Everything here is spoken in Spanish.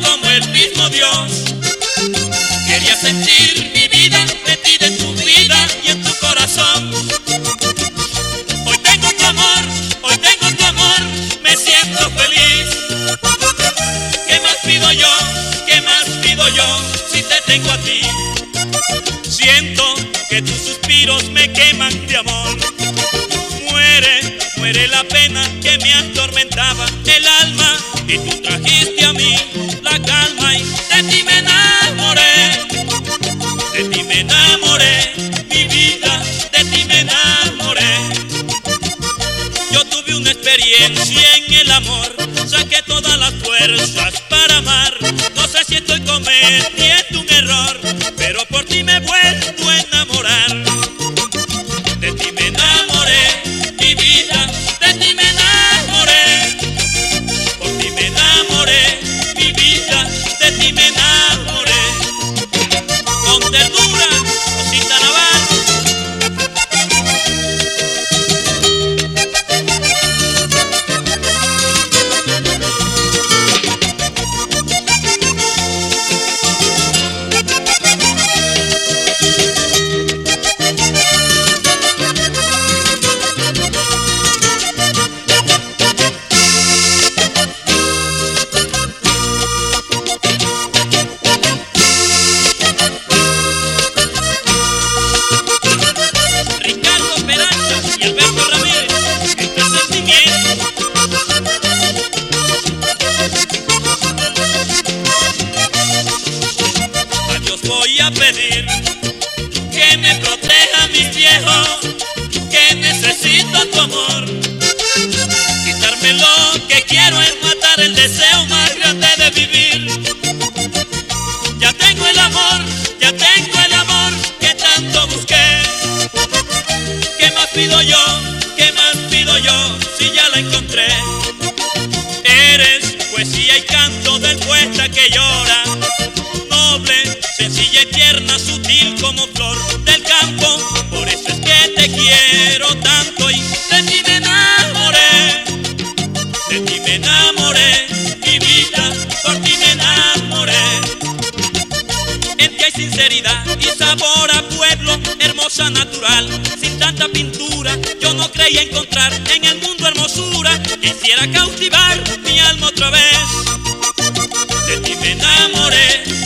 como el mismo Dios. Quería sentir mi vida metida en tu vida y en tu corazón. Hoy tengo tu amor, hoy tengo tu amor, me siento feliz. ¿Qué más pido yo? ¿Qué más pido yo si te tengo a ti? Siento que tus suspiros me queman de amor. Muere, muere la pena que me el alma y tú trajiste a mí la calma y de ti me enamoré. De ti me enamoré, mi vida, de ti me enamoré. Yo tuve una experiencia en el amor, saqué todas las fuerzas para amar. No sé si estoy cometiendo voy a pedir que me proteja mis viejos, que necesito tu amor. Quitarme lo que quiero es matar el deseo más grande de vivir. Ya tengo el amor, ya tengo el amor que tanto busqué. ¿Qué más pido yo? ¿Qué más pido yo si ya la encontré? Eres poesía y canto del poeta que llora. del campo, por eso es que te quiero tanto y de ti me enamoré, de ti me enamoré, mi vida, por ti me enamoré. En ti hay sinceridad y sabor a pueblo, hermosa natural, sin tanta pintura, yo no creía encontrar en el mundo hermosura, quisiera cautivar mi alma otra vez, de ti me enamoré.